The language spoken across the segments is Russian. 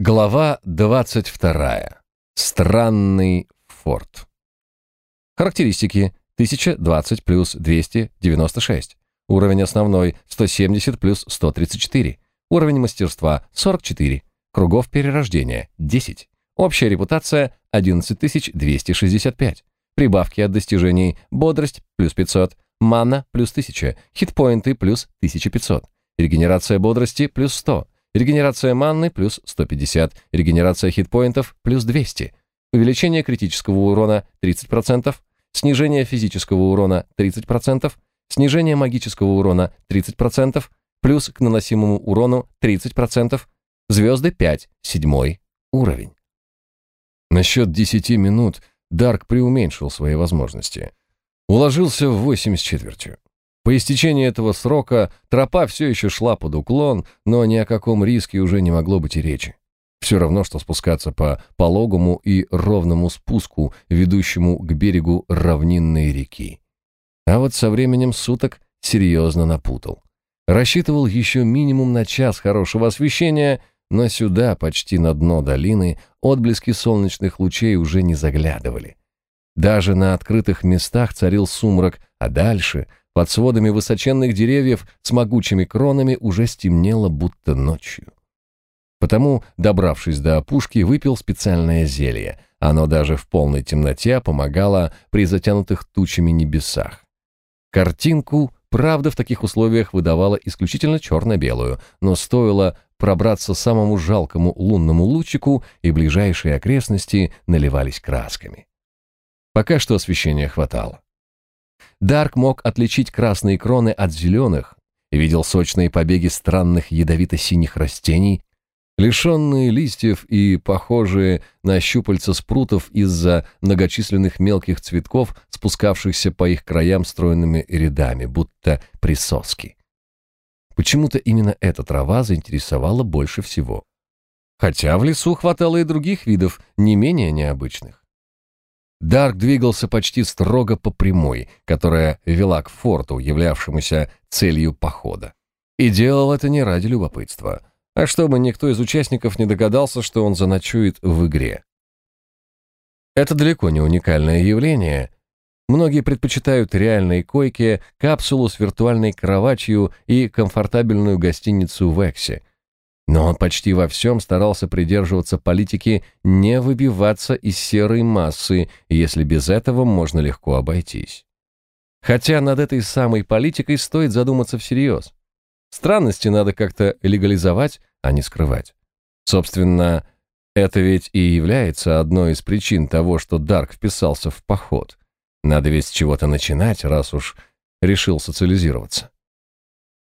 Глава 22. Странный форт. Характеристики. 1020 плюс 296. Уровень основной 170 плюс 134. Уровень мастерства 44. Кругов перерождения 10. Общая репутация 11265. Прибавки от достижений бодрость плюс 500, мана плюс 1000, хитпоинты плюс 1500, регенерация бодрости плюс 100, Регенерация манны плюс 150, регенерация хитпоинтов плюс 200, увеличение критического урона 30%, снижение физического урона 30%, снижение магического урона 30%, плюс к наносимому урону 30%, звезды 5, седьмой уровень. На счет 10 минут Дарк преуменьшил свои возможности. Уложился в 8 с четвертью. По истечении этого срока тропа все еще шла под уклон, но ни о каком риске уже не могло быть и речи. Все равно, что спускаться по пологому и ровному спуску, ведущему к берегу равнинной реки. А вот со временем суток серьезно напутал. Рассчитывал еще минимум на час хорошего освещения, но сюда, почти на дно долины, отблески солнечных лучей уже не заглядывали. Даже на открытых местах царил сумрак, а дальше — под сводами высоченных деревьев с могучими кронами уже стемнело, будто ночью. Потому, добравшись до опушки, выпил специальное зелье. Оно даже в полной темноте помогало при затянутых тучами небесах. Картинку, правда, в таких условиях выдавала исключительно черно-белую, но стоило пробраться самому жалкому лунному лучику, и ближайшие окрестности наливались красками. Пока что освещения хватало. Дарк мог отличить красные кроны от зеленых, видел сочные побеги странных ядовито-синих растений, лишенные листьев и похожие на щупальца спрутов из-за многочисленных мелких цветков, спускавшихся по их краям стройными рядами, будто присоски. Почему-то именно эта трава заинтересовала больше всего. Хотя в лесу хватало и других видов, не менее необычных. Дарк двигался почти строго по прямой, которая вела к форту, являвшемуся целью похода. И делал это не ради любопытства, а чтобы никто из участников не догадался, что он заночует в игре. Это далеко не уникальное явление. Многие предпочитают реальные койки, капсулу с виртуальной кроватью и комфортабельную гостиницу в Эксе – но он почти во всем старался придерживаться политики не выбиваться из серой массы, если без этого можно легко обойтись. Хотя над этой самой политикой стоит задуматься всерьез. Странности надо как-то легализовать, а не скрывать. Собственно, это ведь и является одной из причин того, что Дарк вписался в поход. Надо ведь с чего-то начинать, раз уж решил социализироваться.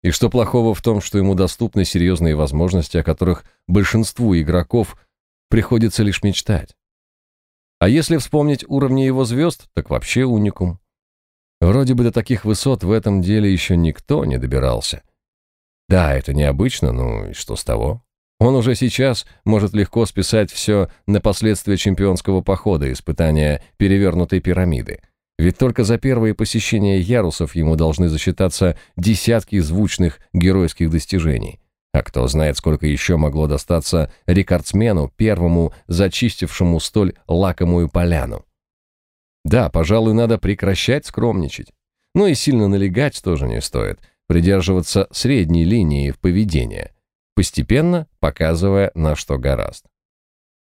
И что плохого в том, что ему доступны серьезные возможности, о которых большинству игроков приходится лишь мечтать? А если вспомнить уровни его звезд, так вообще уникум. Вроде бы до таких высот в этом деле еще никто не добирался. Да, это необычно, ну и что с того? Он уже сейчас может легко списать все на последствия чемпионского похода, испытания перевернутой пирамиды. Ведь только за первые посещения ярусов ему должны засчитаться десятки звучных геройских достижений. А кто знает, сколько еще могло достаться рекордсмену, первому зачистившему столь лакомую поляну. Да, пожалуй, надо прекращать скромничать. Но и сильно налегать тоже не стоит, придерживаться средней линии в поведении, постепенно показывая, на что гораст.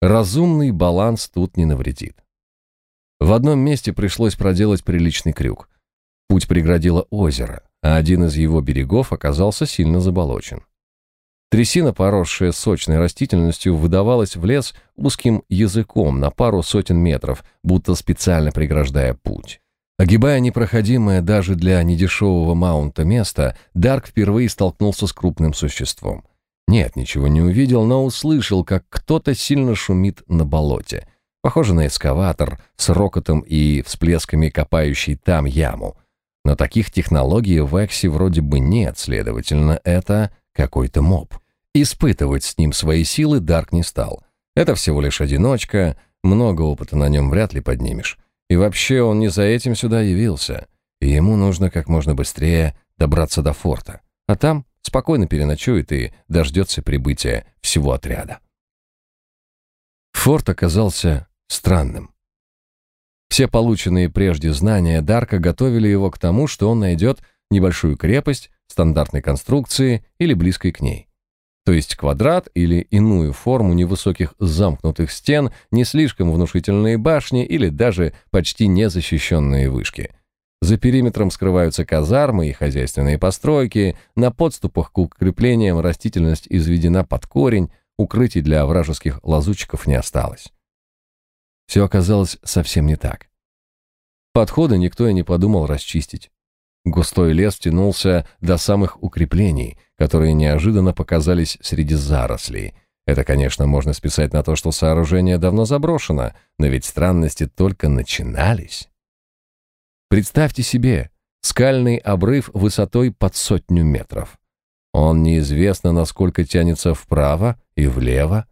Разумный баланс тут не навредит. В одном месте пришлось проделать приличный крюк. Путь преградило озеро, а один из его берегов оказался сильно заболочен. Трясина, поросшая сочной растительностью, выдавалась в лес узким языком на пару сотен метров, будто специально преграждая путь. Огибая непроходимое даже для недешевого маунта место, Дарк впервые столкнулся с крупным существом. Нет, ничего не увидел, но услышал, как кто-то сильно шумит на болоте — Похоже на эскаватор с рокотом и всплесками копающий там яму. Но таких технологий в Эксе вроде бы нет, следовательно, это какой-то моб. Испытывать с ним свои силы Дарк не стал. Это всего лишь одиночка, много опыта на нем вряд ли поднимешь. И вообще он не за этим сюда явился. И ему нужно как можно быстрее добраться до форта. А там спокойно переночует и дождется прибытия всего отряда. Форт оказался странным. Все полученные прежде знания Дарка готовили его к тому, что он найдет небольшую крепость стандартной конструкции или близкой к ней. То есть квадрат или иную форму невысоких замкнутых стен, не слишком внушительные башни или даже почти незащищенные вышки. За периметром скрываются казармы и хозяйственные постройки, на подступах к укреплениям растительность изведена под корень, укрытий для вражеских лазутчиков не осталось. Все оказалось совсем не так. Подходы никто и не подумал расчистить. Густой лес тянулся до самых укреплений, которые неожиданно показались среди зарослей. Это, конечно, можно списать на то, что сооружение давно заброшено, но ведь странности только начинались. Представьте себе, скальный обрыв высотой под сотню метров. Он неизвестно, насколько тянется вправо и влево,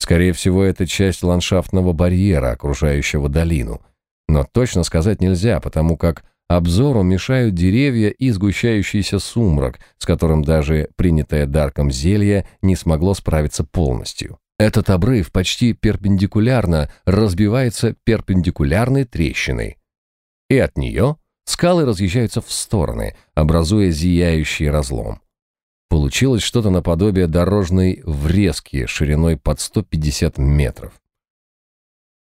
Скорее всего, это часть ландшафтного барьера, окружающего долину. Но точно сказать нельзя, потому как обзору мешают деревья и сгущающийся сумрак, с которым даже принятое Дарком зелье не смогло справиться полностью. Этот обрыв почти перпендикулярно разбивается перпендикулярной трещиной. И от нее скалы разъезжаются в стороны, образуя зияющий разлом. Получилось что-то наподобие дорожной врезки шириной под 150 метров.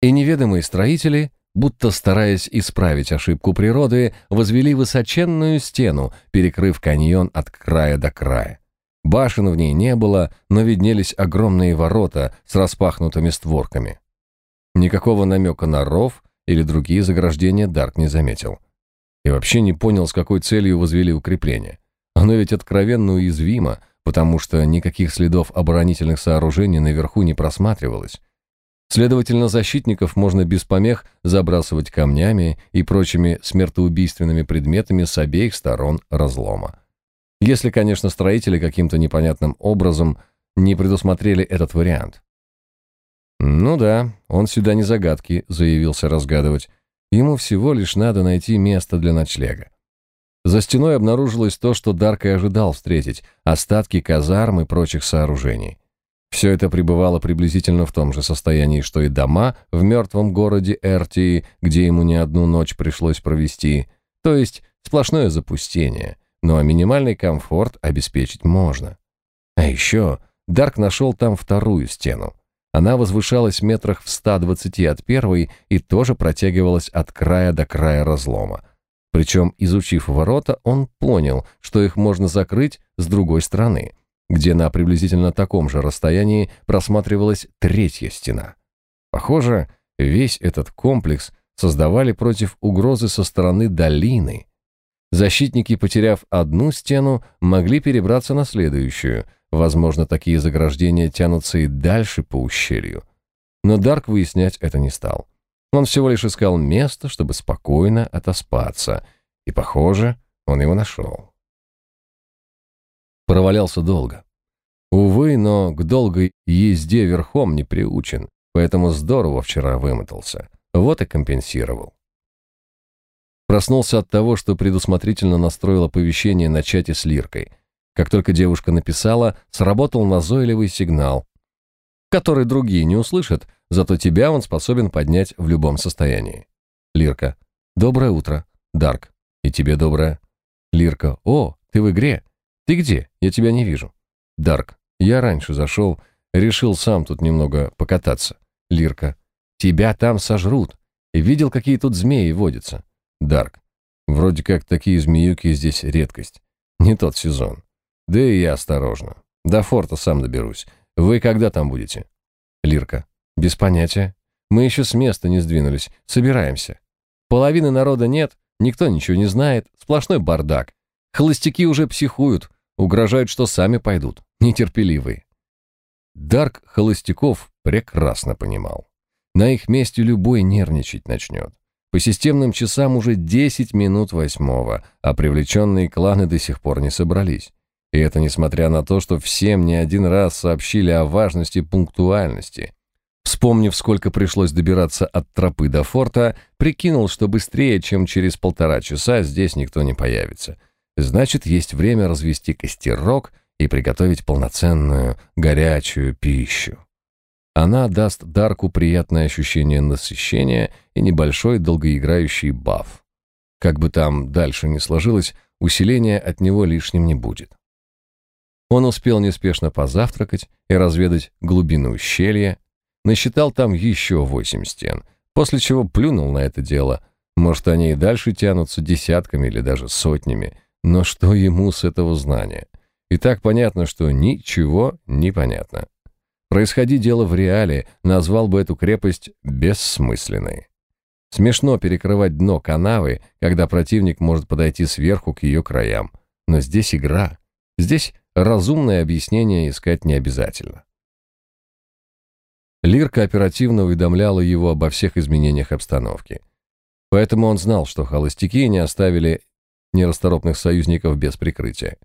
И неведомые строители, будто стараясь исправить ошибку природы, возвели высоченную стену, перекрыв каньон от края до края. Башен в ней не было, но виднелись огромные ворота с распахнутыми створками. Никакого намека на ров или другие заграждения Дарк не заметил. И вообще не понял, с какой целью возвели укрепление. Оно ведь откровенно уязвимо, потому что никаких следов оборонительных сооружений наверху не просматривалось. Следовательно, защитников можно без помех забрасывать камнями и прочими смертоубийственными предметами с обеих сторон разлома. Если, конечно, строители каким-то непонятным образом не предусмотрели этот вариант. «Ну да, он сюда не загадки», — заявился разгадывать. «Ему всего лишь надо найти место для ночлега». За стеной обнаружилось то, что Дарк и ожидал встретить – остатки казарм и прочих сооружений. Все это пребывало приблизительно в том же состоянии, что и дома в мертвом городе Эртии, где ему не одну ночь пришлось провести, то есть сплошное запустение, но минимальный комфорт обеспечить можно. А еще Дарк нашел там вторую стену. Она возвышалась метрах в 120 от первой и тоже протягивалась от края до края разлома. Причем, изучив ворота, он понял, что их можно закрыть с другой стороны, где на приблизительно таком же расстоянии просматривалась третья стена. Похоже, весь этот комплекс создавали против угрозы со стороны долины. Защитники, потеряв одну стену, могли перебраться на следующую. Возможно, такие заграждения тянутся и дальше по ущелью. Но Дарк выяснять это не стал. Он всего лишь искал место, чтобы спокойно отоспаться, и, похоже, он его нашел. Провалялся долго. Увы, но к долгой езде верхом не приучен, поэтому здорово вчера вымотался. Вот и компенсировал. Проснулся от того, что предусмотрительно настроил оповещение на чате с Лиркой. Как только девушка написала, сработал назойливый сигнал, который другие не услышат, зато тебя он способен поднять в любом состоянии. Лирка. Доброе утро. Дарк. И тебе доброе. Лирка. О, ты в игре. Ты где? Я тебя не вижу. Дарк. Я раньше зашел, решил сам тут немного покататься. Лирка. Тебя там сожрут. И видел, какие тут змеи водятся. Дарк. Вроде как такие змеюки здесь редкость. Не тот сезон. Да и я осторожно. До форта сам доберусь. Вы когда там будете? Лирка. Без понятия. Мы еще с места не сдвинулись. Собираемся. Половины народа нет, никто ничего не знает. Сплошной бардак. Холостяки уже психуют. Угрожают, что сами пойдут. Нетерпеливые. Дарк холостяков прекрасно понимал. На их месте любой нервничать начнет. По системным часам уже 10 минут восьмого, а привлеченные кланы до сих пор не собрались. И это несмотря на то, что всем не один раз сообщили о важности пунктуальности. Вспомнив, сколько пришлось добираться от тропы до форта, прикинул, что быстрее, чем через полтора часа, здесь никто не появится. Значит, есть время развести костерок и приготовить полноценную горячую пищу. Она даст Дарку приятное ощущение насыщения и небольшой долгоиграющий баф. Как бы там дальше ни сложилось, усиления от него лишним не будет. Он успел неспешно позавтракать и разведать глубину ущелья, насчитал там еще восемь стен, после чего плюнул на это дело. Может, они и дальше тянутся десятками или даже сотнями, но что ему с этого знания? И так понятно, что ничего не понятно. Происходи дело в реале, назвал бы эту крепость бессмысленной. Смешно перекрывать дно канавы, когда противник может подойти сверху к ее краям. Но здесь игра. Здесь разумное объяснение искать не обязательно. Лирка оперативно уведомляла его обо всех изменениях обстановки. Поэтому он знал, что холостяки не оставили нерасторопных союзников без прикрытия.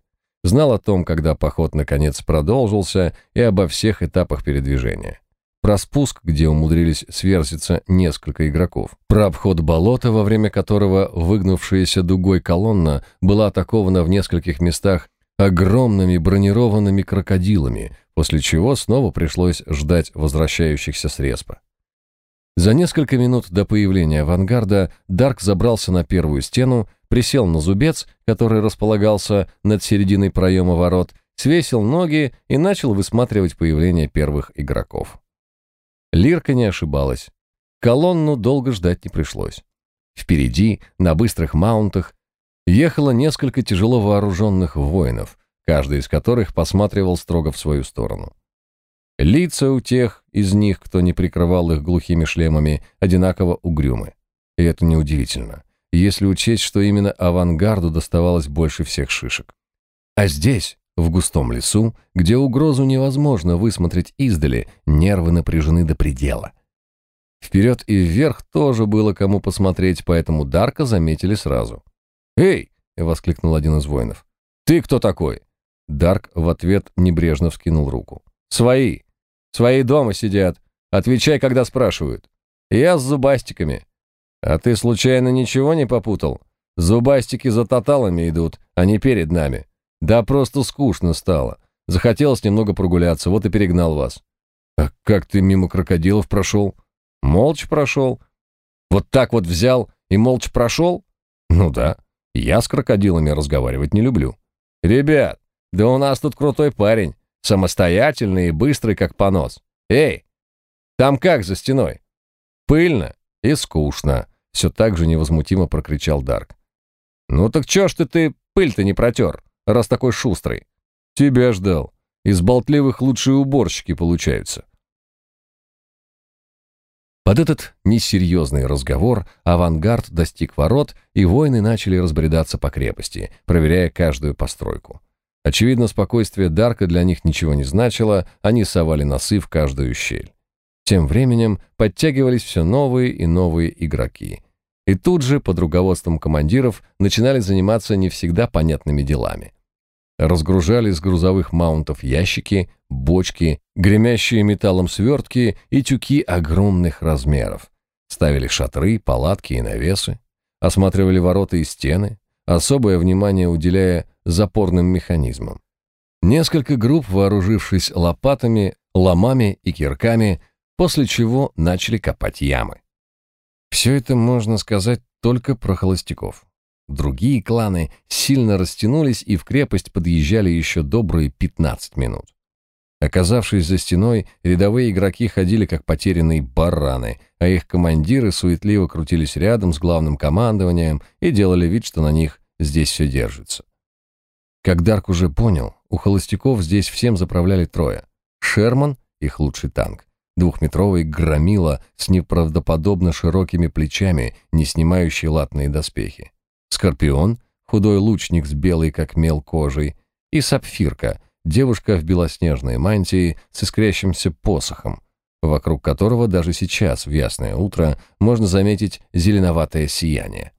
Знал о том, когда поход наконец продолжился, и обо всех этапах передвижения. Про спуск, где умудрились сверзиться несколько игроков. Про обход болота, во время которого выгнувшаяся дугой колонна была атакована в нескольких местах огромными бронированными крокодилами, после чего снова пришлось ждать возвращающихся с респа. За несколько минут до появления авангарда Дарк забрался на первую стену, присел на зубец, который располагался над серединой проема ворот, свесил ноги и начал высматривать появление первых игроков. Лирка не ошибалась. Колонну долго ждать не пришлось. Впереди, на быстрых маунтах, ехало несколько тяжело вооруженных воинов, каждый из которых посматривал строго в свою сторону. Лица у тех из них, кто не прикрывал их глухими шлемами, одинаково угрюмы. И это неудивительно, если учесть, что именно авангарду доставалось больше всех шишек. А здесь, в густом лесу, где угрозу невозможно высмотреть издали, нервы напряжены до предела. Вперед и вверх тоже было кому посмотреть, поэтому Дарка заметили сразу. «Эй!» — воскликнул один из воинов. «Ты кто такой?» Дарк в ответ небрежно вскинул руку. «Свои! Свои дома сидят. Отвечай, когда спрашивают. Я с зубастиками. А ты случайно ничего не попутал? Зубастики за таталами идут, а не перед нами. Да просто скучно стало. Захотелось немного прогуляться, вот и перегнал вас. А как ты мимо крокодилов прошел? Молча прошел. Вот так вот взял и молча прошел? Ну да. Я с крокодилами разговаривать не люблю. Ребят, да у нас тут крутой парень, самостоятельный и быстрый, как понос. Эй, там как за стеной? Пыльно и скучно, все так же невозмутимо прокричал Дарк. Ну так чё ж ты ты пыль-то не протер, раз такой шустрый? Тебя ждал. Из болтливых лучшие уборщики получаются. Под этот несерьезный разговор авангард достиг ворот, и воины начали разбредаться по крепости, проверяя каждую постройку. Очевидно, спокойствие Дарка для них ничего не значило, они совали носы в каждую щель. Тем временем подтягивались все новые и новые игроки. И тут же, под руководством командиров, начинали заниматься не всегда понятными делами разгружали с грузовых маунтов ящики, бочки, гремящие металлом свертки и тюки огромных размеров. Ставили шатры, палатки и навесы, осматривали ворота и стены, особое внимание уделяя запорным механизмам. Несколько групп, вооружившись лопатами, ломами и кирками, после чего начали копать ямы. Все это можно сказать только про холостяков. Другие кланы сильно растянулись и в крепость подъезжали еще добрые 15 минут. Оказавшись за стеной, рядовые игроки ходили как потерянные бараны, а их командиры суетливо крутились рядом с главным командованием и делали вид, что на них здесь все держится. Как Дарк уже понял, у холостяков здесь всем заправляли трое. Шерман — их лучший танк. Двухметровый громила с неправдоподобно широкими плечами, не снимающий латные доспехи. Скорпион, худой лучник с белой как мел кожей, и Сапфирка, девушка в белоснежной мантии с искрящимся посохом, вокруг которого даже сейчас, в ясное утро, можно заметить зеленоватое сияние.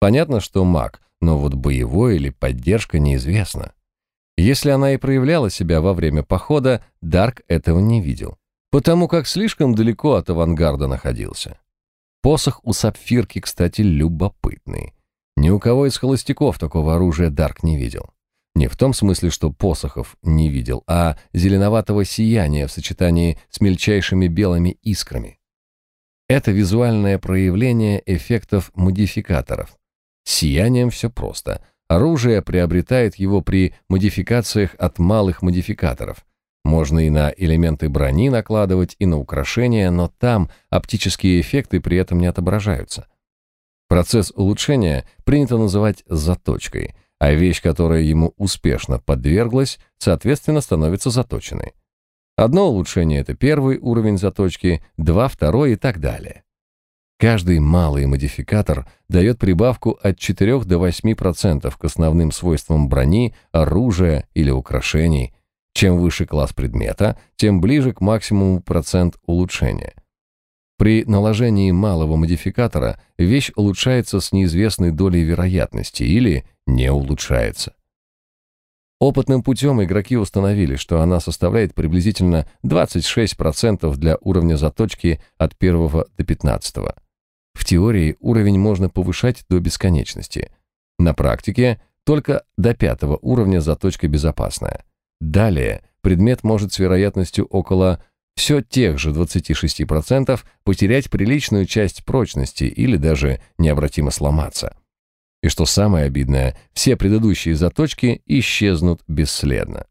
Понятно, что маг, но вот боевой или поддержка неизвестно. Если она и проявляла себя во время похода, Дарк этого не видел, потому как слишком далеко от авангарда находился. Посох у Сапфирки, кстати, любопытный. Ни у кого из холостяков такого оружия Дарк не видел. Не в том смысле, что посохов не видел, а зеленоватого сияния в сочетании с мельчайшими белыми искрами. Это визуальное проявление эффектов модификаторов. С сиянием все просто. Оружие приобретает его при модификациях от малых модификаторов. Можно и на элементы брони накладывать, и на украшения, но там оптические эффекты при этом не отображаются. Процесс улучшения принято называть заточкой – а вещь, которая ему успешно подверглась, соответственно, становится заточенной. Одно улучшение – это первый уровень заточки, два – второй и так далее. Каждый малый модификатор дает прибавку от 4 до 8% к основным свойствам брони, оружия или украшений. Чем выше класс предмета, тем ближе к максимуму процент улучшения. При наложении малого модификатора вещь улучшается с неизвестной долей вероятности или не улучшается. Опытным путем игроки установили, что она составляет приблизительно 26% для уровня заточки от 1 до 15. В теории уровень можно повышать до бесконечности. На практике только до 5 уровня заточка безопасная. Далее предмет может с вероятностью около все тех же 26% потерять приличную часть прочности или даже необратимо сломаться. И что самое обидное, все предыдущие заточки исчезнут бесследно.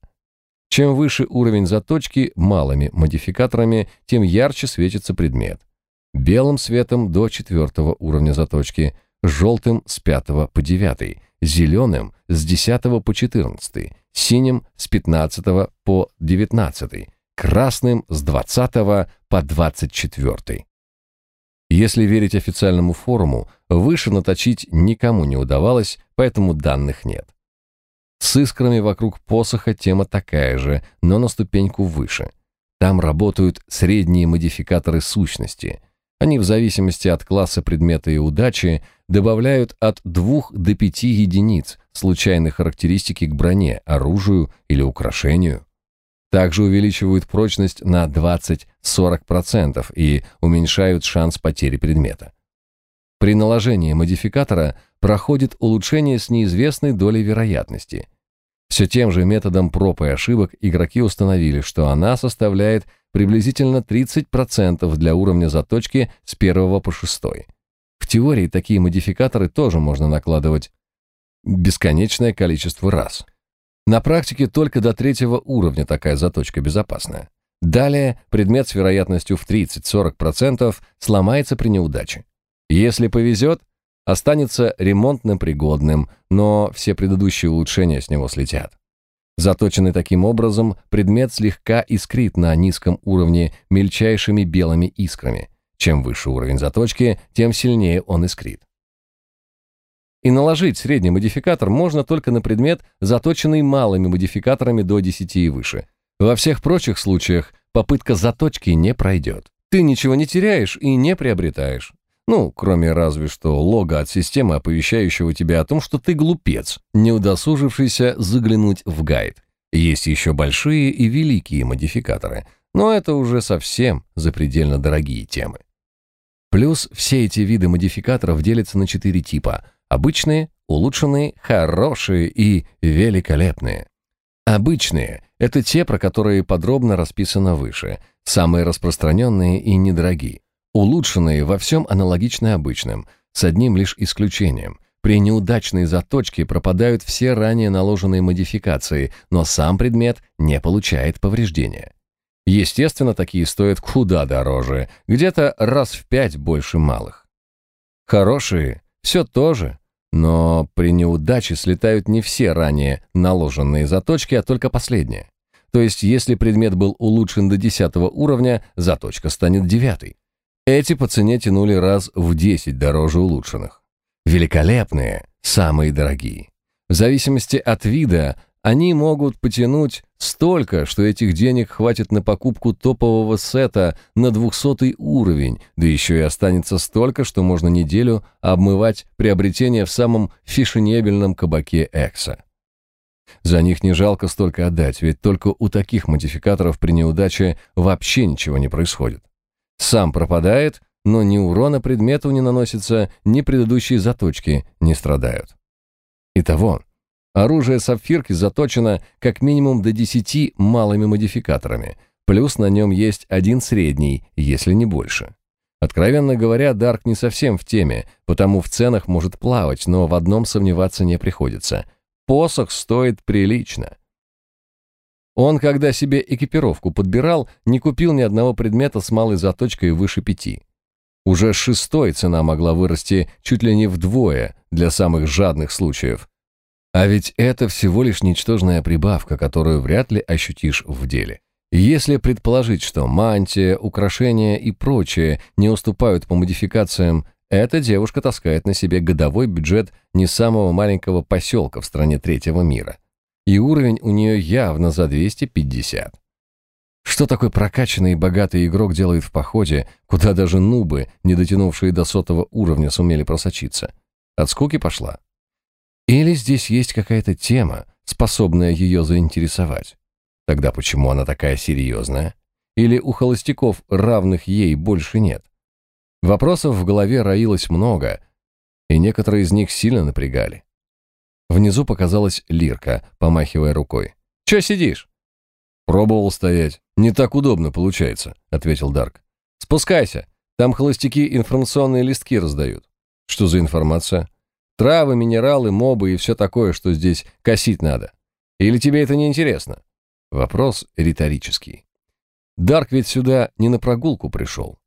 Чем выше уровень заточки малыми модификаторами, тем ярче светится предмет. Белым светом до четвертого уровня заточки, желтым с пятого по девятый, зеленым с десятого по четырнадцатый, синим с пятнадцатого по девятнадцатый, красным с двадцатого по двадцать четвертый. Если верить официальному форуму, выше наточить никому не удавалось, поэтому данных нет. С искрами вокруг посоха тема такая же, но на ступеньку выше. Там работают средние модификаторы сущности. Они в зависимости от класса предмета и удачи добавляют от 2 до 5 единиц случайной характеристики к броне, оружию или украшению также увеличивают прочность на 20-40% и уменьшают шанс потери предмета. При наложении модификатора проходит улучшение с неизвестной долей вероятности. Все тем же методом проб и ошибок игроки установили, что она составляет приблизительно 30% для уровня заточки с 1 по 6. В теории такие модификаторы тоже можно накладывать бесконечное количество раз. На практике только до третьего уровня такая заточка безопасная. Далее предмет с вероятностью в 30-40% сломается при неудаче. Если повезет, останется ремонтно пригодным, но все предыдущие улучшения с него слетят. Заточенный таким образом, предмет слегка искрит на низком уровне мельчайшими белыми искрами. Чем выше уровень заточки, тем сильнее он искрит. И наложить средний модификатор можно только на предмет, заточенный малыми модификаторами до 10 и выше. Во всех прочих случаях попытка заточки не пройдет. Ты ничего не теряешь и не приобретаешь. Ну, кроме разве что лога от системы, оповещающего тебя о том, что ты глупец, не удосужившийся заглянуть в гайд. Есть еще большие и великие модификаторы, но это уже совсем запредельно дорогие темы. Плюс все эти виды модификаторов делятся на четыре типа – Обычные, улучшенные, хорошие и великолепные. Обычные – это те, про которые подробно расписано выше, самые распространенные и недорогие. Улучшенные во всем аналогичны обычным, с одним лишь исключением. При неудачной заточке пропадают все ранее наложенные модификации, но сам предмет не получает повреждения. Естественно, такие стоят куда дороже, где-то раз в пять больше малых. Хорошие – все то же, но при неудаче слетают не все ранее наложенные заточки, а только последние. То есть, если предмет был улучшен до 10 уровня, заточка станет 9. Эти по цене тянули раз в 10 дороже улучшенных. Великолепные, самые дорогие. В зависимости от вида они могут потянуть столько, что этих денег хватит на покупку топового сета на 200 уровень, да еще и останется столько, что можно неделю обмывать приобретение в самом фешенебельном кабаке Экса. За них не жалко столько отдать, ведь только у таких модификаторов при неудаче вообще ничего не происходит. Сам пропадает, но ни урона предмету не наносится, ни предыдущие заточки не страдают. Итого, Оружие сапфирки заточено как минимум до 10 малыми модификаторами, плюс на нем есть один средний, если не больше. Откровенно говоря, Дарк не совсем в теме, потому в ценах может плавать, но в одном сомневаться не приходится. Посох стоит прилично. Он, когда себе экипировку подбирал, не купил ни одного предмета с малой заточкой выше пяти. Уже шестой цена могла вырасти чуть ли не вдвое для самых жадных случаев. А ведь это всего лишь ничтожная прибавка, которую вряд ли ощутишь в деле. Если предположить, что мантия, украшения и прочее не уступают по модификациям, эта девушка таскает на себе годовой бюджет не самого маленького поселка в стране третьего мира. И уровень у нее явно за 250. Что такой прокачанный и богатый игрок делает в походе, куда даже нубы, не дотянувшие до сотого уровня, сумели просочиться? От скуки пошла. Или здесь есть какая-то тема, способная ее заинтересовать? Тогда почему она такая серьезная? Или у холостяков, равных ей, больше нет? Вопросов в голове роилось много, и некоторые из них сильно напрягали. Внизу показалась Лирка, помахивая рукой. «Чё сидишь?» «Пробовал стоять. Не так удобно получается», — ответил Дарк. «Спускайся. Там холостяки информационные листки раздают». «Что за информация?» «Травы, минералы, мобы и все такое, что здесь косить надо. Или тебе это не интересно?» Вопрос риторический. Дарк ведь сюда не на прогулку пришел.